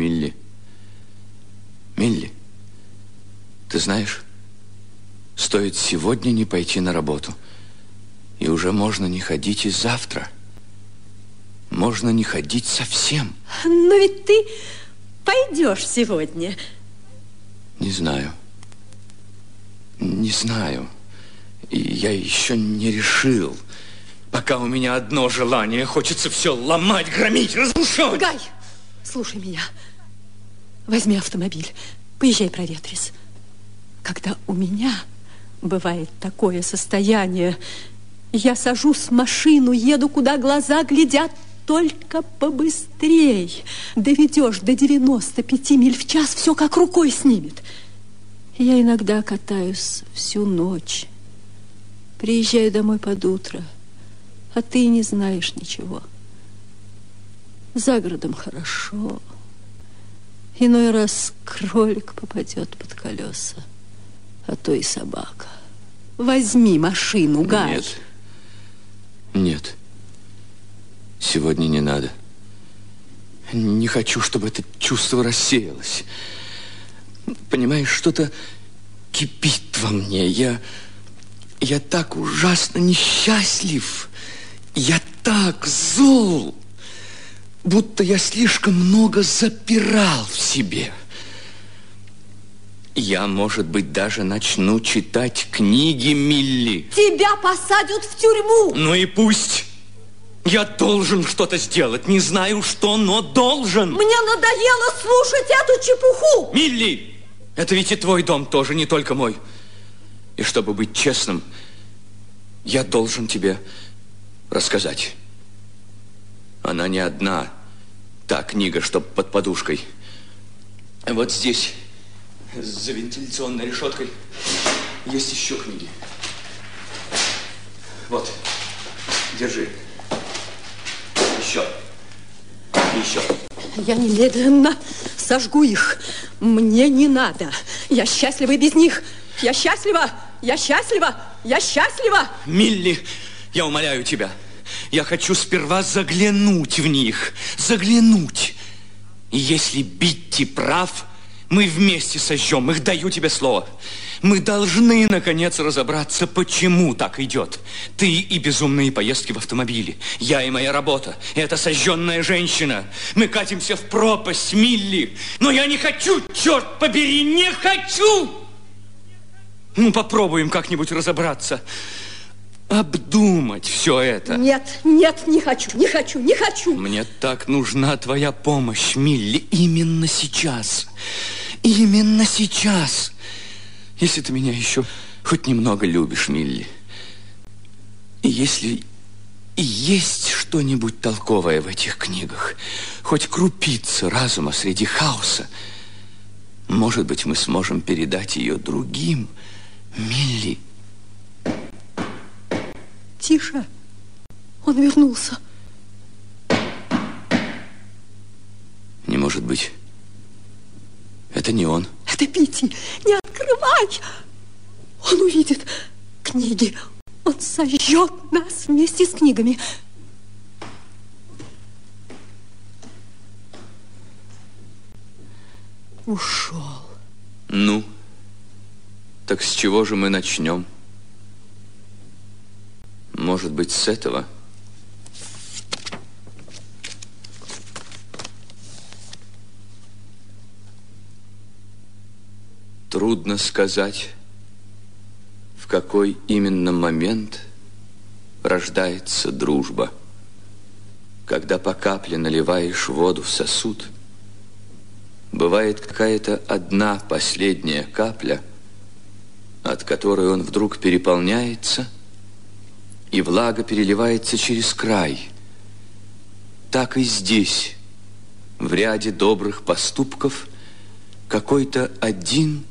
Милли. Милли, ты знаешь, стоит сегодня не пойти на работу, и уже можно не ходить и завтра. Можно не ходить совсем. Но ведь ты пойдешь сегодня. Не знаю. Не знаю. И я еще не решил. Пока у меня одно желание, хочется все ломать, громить, разрушать. Гай! Слушай меня. Возьми автомобиль. Поезжай, проветрись. Когда у меня бывает такое состояние, я сажусь в машину, еду, куда глаза глядят, только побыстрей. Доведешь до 95 миль в час, все как рукой снимет. Я иногда катаюсь всю ночь. Приезжаю домой под утро, а ты не знаешь ничего. — за городом хорошо. Иной раз кролик попадет под колеса, а то и собака. Возьми машину, Гай. Нет. Нет. Сегодня не надо. Не хочу, чтобы это чувство рассеялось. Понимаешь, что-то кипит во мне. Я, я так ужасно несчастлив. Я так зол будто я слишком много запирал в себе. Я, может быть, даже начну читать книги Милли. Тебя посадят в тюрьму. Ну и пусть. Я должен что-то сделать. Не знаю что, но должен. Мне надоело слушать эту чепуху. Милли, это ведь и твой дом тоже, не только мой. И чтобы быть честным, я должен тебе рассказать. Она не одна. Та книга, что под подушкой. Вот здесь, за вентиляционной решеткой, есть еще книги. Вот, держи. Еще. Еще. Я немедленно сожгу их. Мне не надо. Я счастлива и без них. Я счастлива. Я счастлива. Я счастлива. Милли, я умоляю тебя. Я хочу сперва заглянуть в них, заглянуть. И если Битти прав, мы вместе сожжем их, даю тебе слово. Мы должны, наконец, разобраться, почему так идет. Ты и безумные поездки в автомобиле. Я и моя работа. и эта сожженная женщина. Мы катимся в пропасть, Милли. Но я не хочу, черт побери, не хочу! Ну, попробуем как-нибудь разобраться. Разобраться обдумать все это. Нет, нет, не хочу, не хочу, не хочу. Мне так нужна твоя помощь, Милли, именно сейчас. Именно сейчас. Если ты меня еще хоть немного любишь, Милли. И если есть что-нибудь толковое в этих книгах, хоть крупица разума среди хаоса, может быть, мы сможем передать ее другим, Милли. Тише! Он вернулся. Не может быть. Это не он. Это Пити. Не открывай! Он увидит книги. Он сожжет нас вместе с книгами. Ушел. Ну, так с чего же мы начнем? может быть, с этого? Трудно сказать, в какой именно момент рождается дружба. Когда по капле наливаешь воду в сосуд, бывает какая-то одна последняя капля, от которой он вдруг переполняется – и влага переливается через край. Так и здесь, в ряде добрых поступков, какой-то один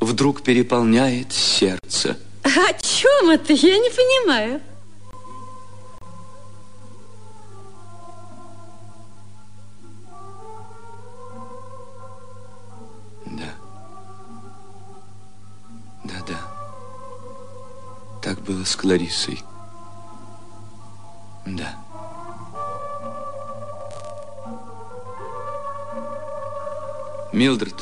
вдруг переполняет сердце. О чем это? Я не понимаю. Да. Да-да. Так было с Кларисой. Милдред,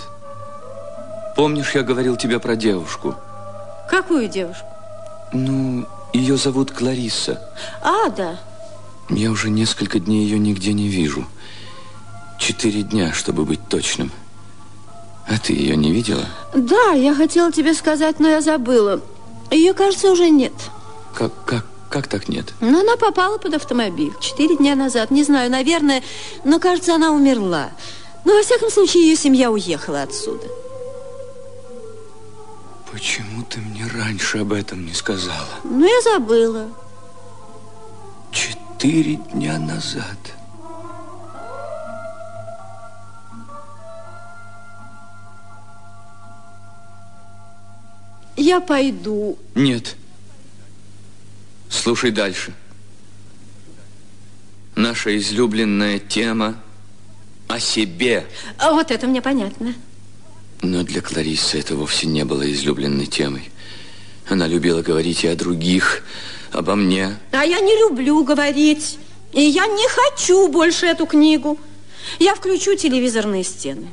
помнишь, я говорил тебе про девушку? Какую девушку? Ну, ее зовут Клариса. А, да. Я уже несколько дней ее нигде не вижу. Четыре дня, чтобы быть точным. А ты ее не видела? Да, я хотела тебе сказать, но я забыла. Ее, кажется, уже нет. Как, как, как так нет? Ну, она попала под автомобиль четыре дня назад. Не знаю, наверное, но, кажется, она умерла. Умерла. Но во всяком случае ее семья уехала отсюда. Почему ты мне раньше об этом не сказала? Ну, я забыла. Четыре дня назад. Я пойду. Нет. Слушай дальше. Наша излюбленная тема – о себе. А вот это мне понятно. Но для Кларисы это вовсе не было излюбленной темой. Она любила говорить и о других, обо мне. А я не люблю говорить. И я не хочу больше эту книгу. Я включу телевизорные стены.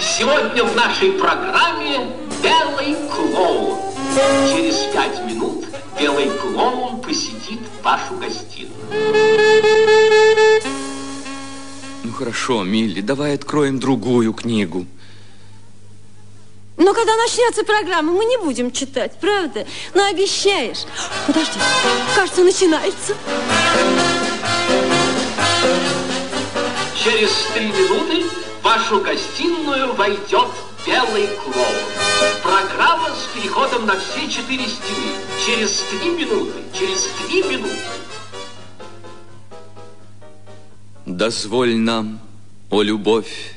Сегодня в нашей программе «Белый клоун». Через пять минут белый клоун посетит Вашу гостиную. Ну хорошо, Милли, давай откроем другую книгу. Но когда начнется программа, мы не будем читать, правда? Но обещаешь. Подожди, кажется, начинается. Через три минуты в вашу гостиную войдет «Белый клоун». Программа с переходом на все четыре стены. Через три минуты, через три минуты. Дозволь нам, о любовь,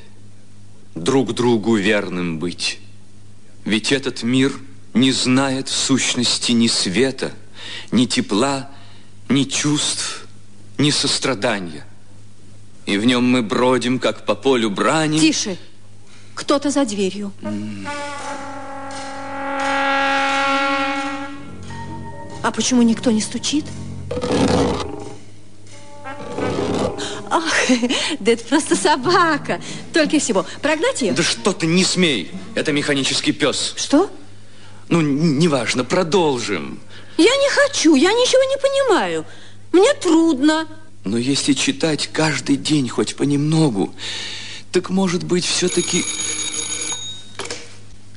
друг другу верным быть. Ведь этот мир не знает в сущности ни света, ни тепла, ни чувств, ни сострадания. И в нем мы бродим, как по полю брани... Тише! Кто-то за дверью. А почему никто не стучит? Ах, да это просто собака. Только всего. Прогнать ее? Да что ты, не смей. Это механический пес. Что? Ну, неважно, продолжим. Я не хочу, я ничего не понимаю. Мне трудно. Но если читать каждый день хоть понемногу, так может быть, все-таки...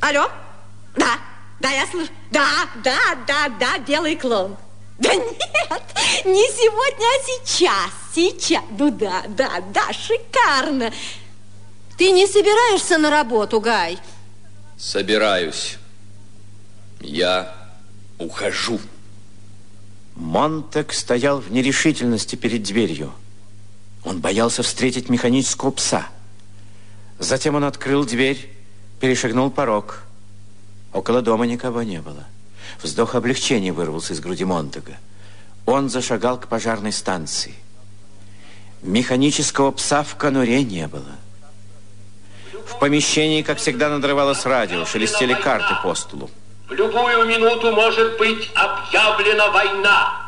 Алло? Да, да, я слышу. Да, да, да, да, белый клоун. Да нет, не сегодня, а сейчас, сейчас. Ну да, да, да, шикарно. Ты не собираешься на работу, Гай? Собираюсь. Я ухожу. Монтек стоял в нерешительности перед дверью. Он боялся встретить механического пса – Затем он открыл дверь, перешагнул порог. Около дома никого не было. Вздох облегчения вырвался из груди Монтага. Он зашагал к пожарной станции. Механического пса в конуре не было. В помещении, как всегда, надрывалось радио, шелестели карты по столу. В любую минуту может быть объявлена война.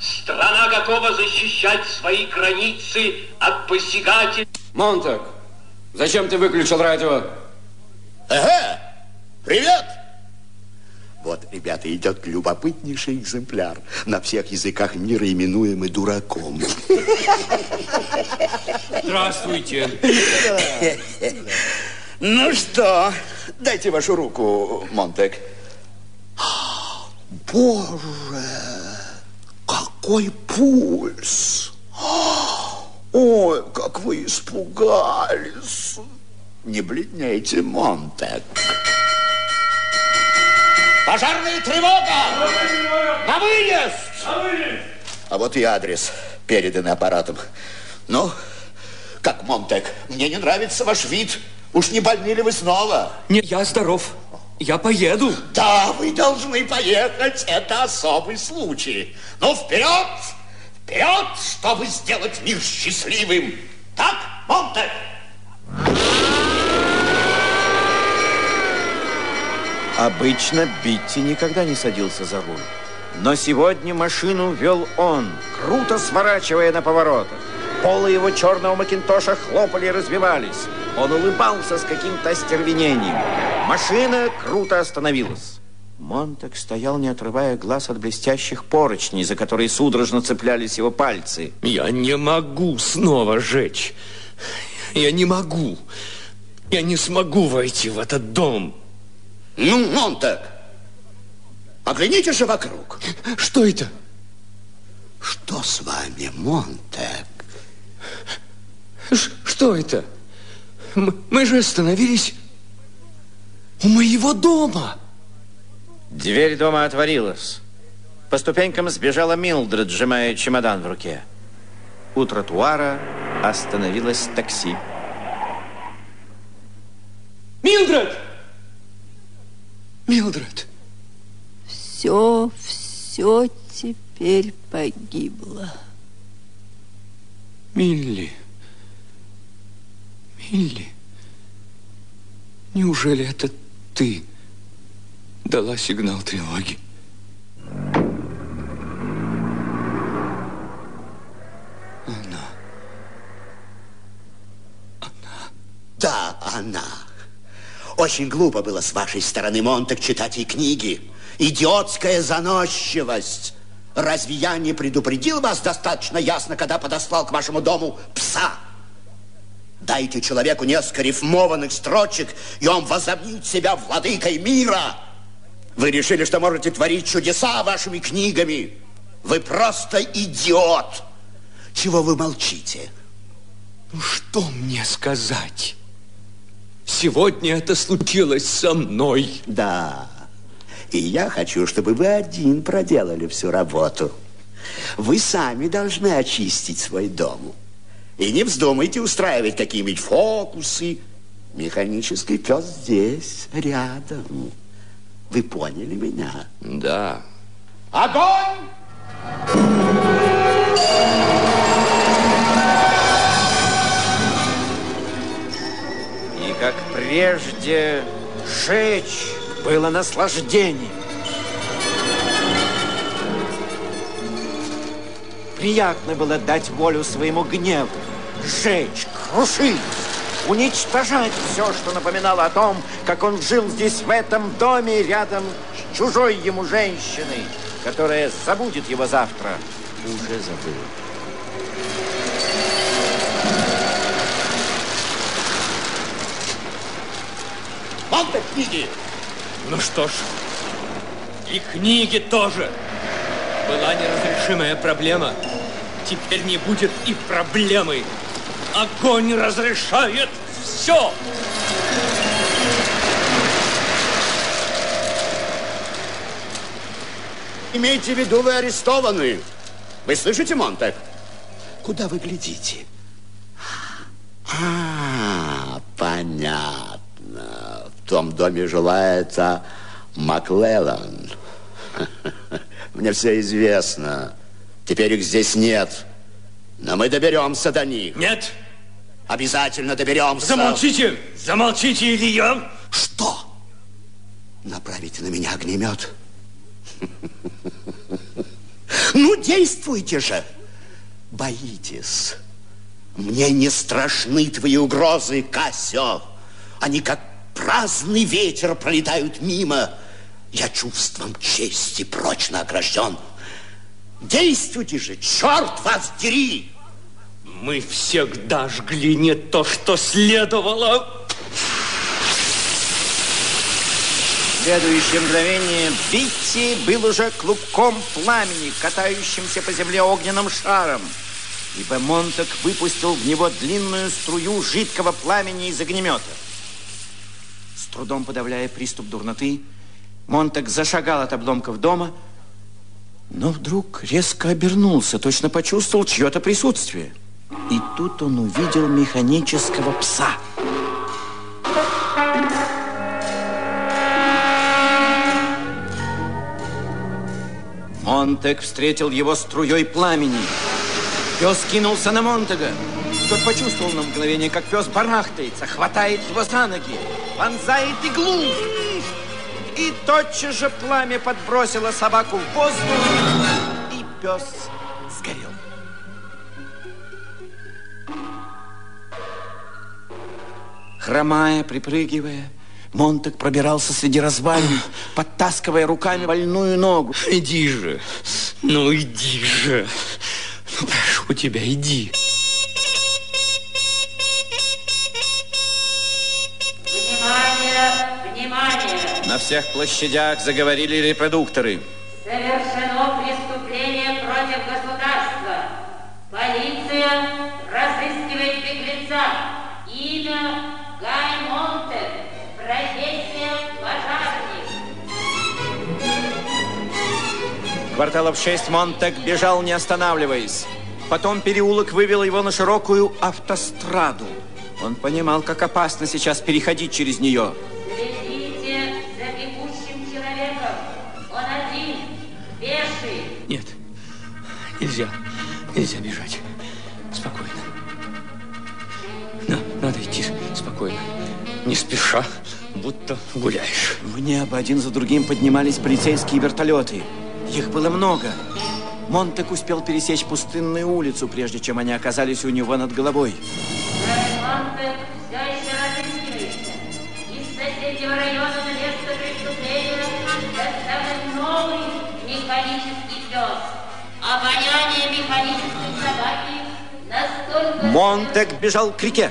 Страна готова защищать свои границы от посягателей. Монтак, Зачем ты выключил радио? Ага, привет! Вот, ребята, идет любопытнейший экземпляр. На всех языках мира именуемый дураком. Здравствуйте. Ну что, дайте вашу руку, Монтек. Боже, какой пульс! О! Ой, как вы испугались! Не бледнейте, Монтек. Пожарная тревога! На выезд! На выезд! А вот и адрес, переданный аппаратом. Ну, как, Монтек, мне не нравится ваш вид. Уж не больны ли вы снова? Не, я здоров. Я поеду. Да, вы должны поехать. Это особый случай. Ну! Вперед! вперед, чтобы сделать мир счастливым. Так, Монте? Обычно Битти никогда не садился за руль. Но сегодня машину вел он, круто сворачивая на поворотах. Полы его черного макинтоша хлопали и разбивались. Он улыбался с каким-то остервенением. Машина круто остановилась. Монтек стоял, не отрывая глаз от блестящих поручней, за которые судорожно цеплялись его пальцы. «Я не могу снова жечь! Я не могу! Я не смогу войти в этот дом!» «Ну, Монтек, оглянитесь же вокруг!» «Что это?» «Что с вами, Монтек?» Ш «Что это? М мы же остановились у моего дома!» Дверь дома отворилась. По ступенькам сбежала Милдред, сжимая чемодан в руке. У тротуара остановилось такси. Милдред! Милдред! Все, все теперь погибло. Милли. Милли. Неужели это ты? Ты дала сигнал тревоги. Она. Она. Да, она. Очень глупо было с вашей стороны, Монтек, читать ей книги. Идиотская заносчивость. Разве я не предупредил вас достаточно ясно, когда подослал к вашему дому пса? Дайте человеку несколько рифмованных строчек, и он возомнит себя владыкой мира. Вы решили, что можете творить чудеса вашими книгами. Вы просто идиот. Чего вы молчите? Ну что мне сказать? Сегодня это случилось со мной. Да. И я хочу, чтобы вы один проделали всю работу. Вы сами должны очистить свой дом. И не вздумайте устраивать какие-нибудь фокусы. Механический пес здесь, рядом. Вы поняли меня? Да. Огонь! И как прежде жечь было наслаждение. Приятно было дать волю своему гневу, жечь, крушить уничтожать все, что напоминало о том, как он жил здесь, в этом доме, рядом с чужой ему женщиной, которая забудет его завтра. Уже забыл. Вам-то книги! Ну что ж, и книги тоже. Была неразрешимая проблема. Теперь не будет и проблемы. Огонь разрешает все. Имейте в виду, вы арестованы. Вы слышите, Монтек? Куда вы глядите? А, понятно. В том доме желается Маклеллан. Мне все известно. Теперь их здесь нет. Но мы доберемся до них. Нет. Нет. Обязательно доберемся. Замолчите! Замолчите, или я... Что? Направите на меня огнемет. Ну, действуйте же! Боитесь. Мне не страшны твои угрозы, Касё. Они как праздный ветер пролетают мимо. Я чувством чести прочно огражден. Действуйте же, черт вас дери! Мы всегда жгли не то, что следовало. Следующем мгновение Битти был уже клубком пламени, катающимся по земле огненным шаром. Ибо Монток выпустил в него длинную струю жидкого пламени из огнемета. С трудом подавляя приступ дурноты, Монток зашагал от обломков дома, но вдруг резко обернулся, точно почувствовал чье-то присутствие. И тут он увидел механического пса. Монтег встретил его струей пламени. Пес кинулся на Монтега. Тот почувствовал на мгновение, как пес барахтается, хватает его за ноги, вонзает иглу. И тотчас же пламя подбросило собаку в воздух, и пес Хромая, припрыгивая, Монтек пробирался среди развалин, подтаскивая руками больную ногу. «Иди же! Ну, иди же! Ну, прошу тебя, иди!» Внимание! Внимание! На всех площадях заговорили репродукторы. Совершено преступление против государства. Полиция разыскивает беглеца. Имя Кварталов 6 Монтек бежал, не останавливаясь. Потом переулок вывел его на широкую автостраду. Он понимал, как опасно сейчас переходить через нее. Нет, нельзя. Нельзя бежать. Спокойно. На, надо идти спокойно, не спеша, будто гуляешь. В небо один за другим поднимались полицейские вертолеты. Их было много. Монтек успел пересечь пустынную улицу, прежде чем они оказались у него над головой. Монтек бежал к реке.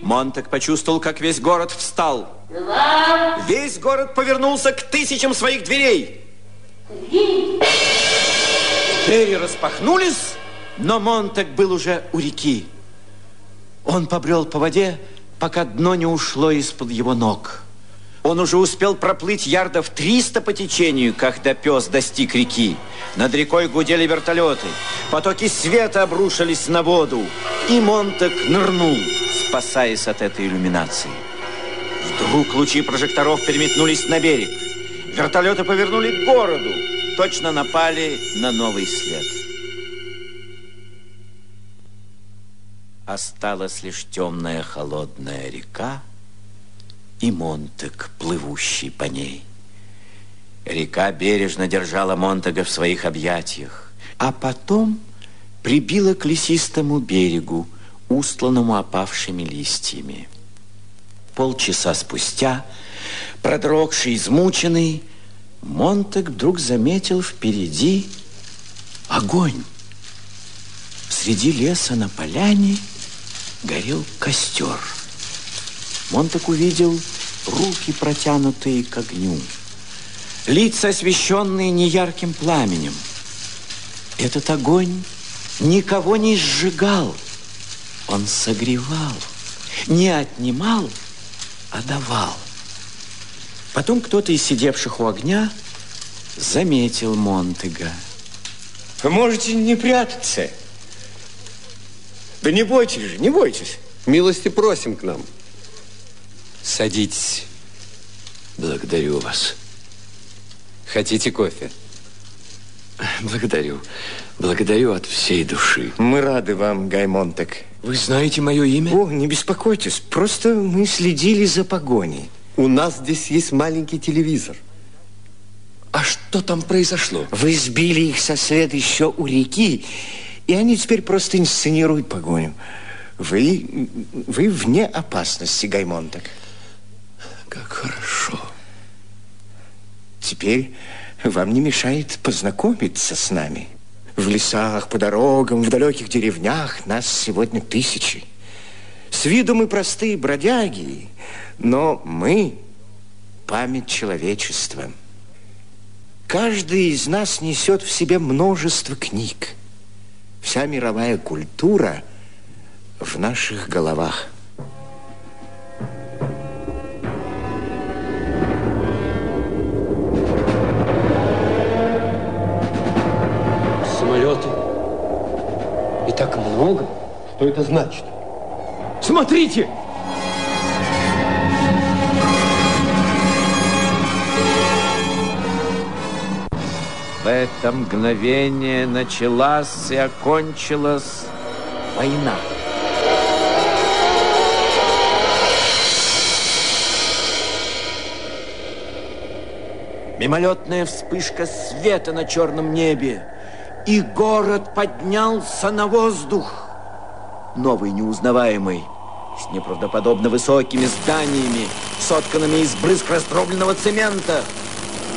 Монтек почувствовал, как весь город встал. Два. Весь город повернулся к тысячам своих дверей. Три. Двери распахнулись, но Монтек был уже у реки. Он побрел по воде, пока дно не ушло из-под его ног. Он уже успел проплыть ярдов 300 по течению, когда пес достиг реки. Над рекой гудели вертолеты. Потоки света обрушились на воду. И Монтек нырнул, спасаясь от этой иллюминации. Вдруг лучи прожекторов переметнулись на берег. Вертолеты повернули к городу. Точно напали на новый след. Осталась лишь темная холодная река, и Монтек, плывущий по ней. Река бережно держала Монтага в своих объятиях, а потом прибила к лесистому берегу, устланному опавшими листьями. Полчаса спустя, продрогший, измученный, Монтек вдруг заметил впереди огонь. Среди леса на поляне горел костер. Монтек увидел руки протянутые к огню, лица освещенные неярким пламенем. Этот огонь никого не сжигал, он согревал, не отнимал, а давал. Потом кто-то из сидевших у огня заметил Монтега. Вы можете не прятаться. Да не бойтесь же, не бойтесь. Милости просим к нам. Садитесь. Благодарю вас. Хотите кофе? Благодарю. Благодарю от всей души. Мы рады вам, Гаймонтек. Вы знаете мое имя? О, не беспокойтесь. Просто мы следили за погоней. У нас здесь есть маленький телевизор. А что там произошло? Вы сбили их со след еще у реки, и они теперь просто инсценируют погоню. Вы, вы вне опасности, Гаймонтек. Как хорошо. Теперь вам не мешает познакомиться с нами. В лесах, по дорогам, в далеких деревнях нас сегодня тысячи. С виду мы простые бродяги, но мы – память человечества. Каждый из нас несет в себе множество книг. Вся мировая культура в наших головах – Что это значит? Смотрите! В это мгновение началась и окончилась война. Мимолетная вспышка света на черном небе, и город поднялся на воздух новый неузнаваемый, с неправдоподобно высокими зданиями, сотканными из брызг раздробленного цемента,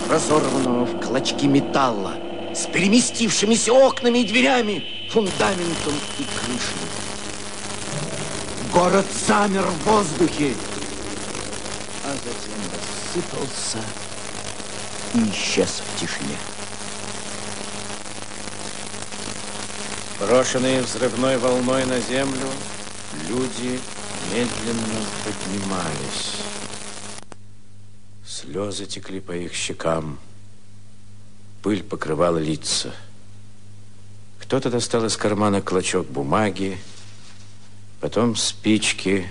разорванного в клочки металла, с переместившимися окнами и дверями, фундаментом и крышей. Город замер в воздухе, а затем рассыпался и исчез в тишине. брошенные взрывной волной на землю, люди медленно поднимались. Слезы текли по их щекам, пыль покрывала лица. Кто-то достал из кармана клочок бумаги, потом спички.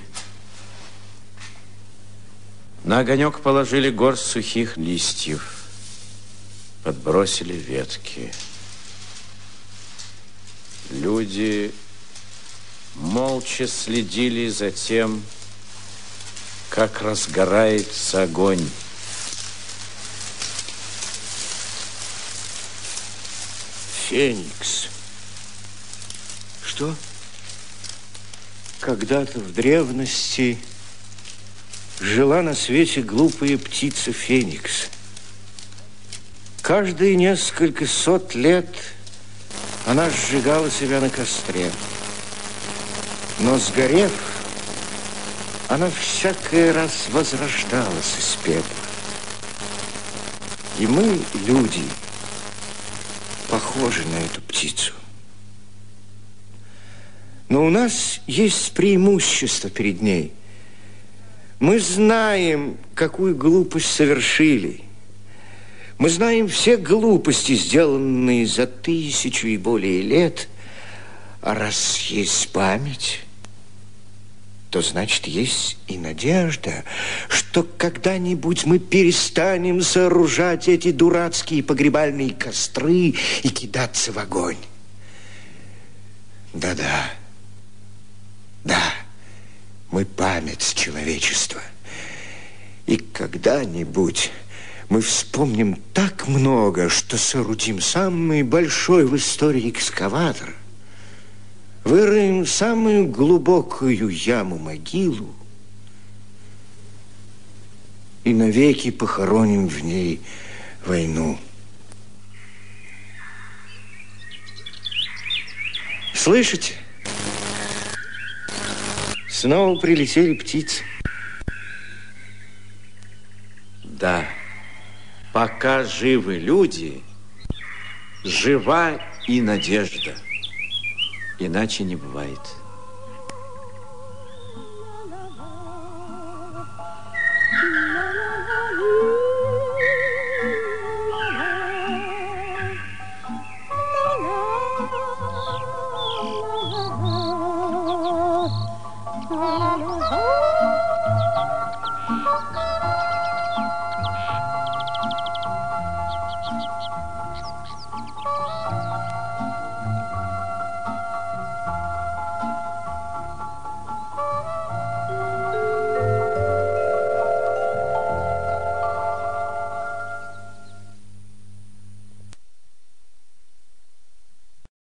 На огонек положили горсть сухих листьев, подбросили ветки. Люди молча следили за тем, как разгорается огонь. Феникс. Что? Когда-то в древности жила на свете глупая птица Феникс. Каждые несколько сот лет – она сжигала себя на костре. Но сгорев, она всякий раз возрождалась из пепла. И мы, люди, похожи на эту птицу. Но у нас есть преимущество перед ней. Мы знаем, какую глупость совершили – мы знаем все глупости, сделанные за тысячу и более лет. А раз есть память, то значит есть и надежда, что когда-нибудь мы перестанем сооружать эти дурацкие погребальные костры и кидаться в огонь. Да-да, да, мы память человечества. И когда-нибудь мы вспомним так много, что соорудим самый большой в истории экскаватор. Вырыем самую глубокую яму-могилу и навеки похороним в ней войну. Слышите? Снова прилетели птицы. Да пока живы люди, жива и надежда. Иначе не бывает.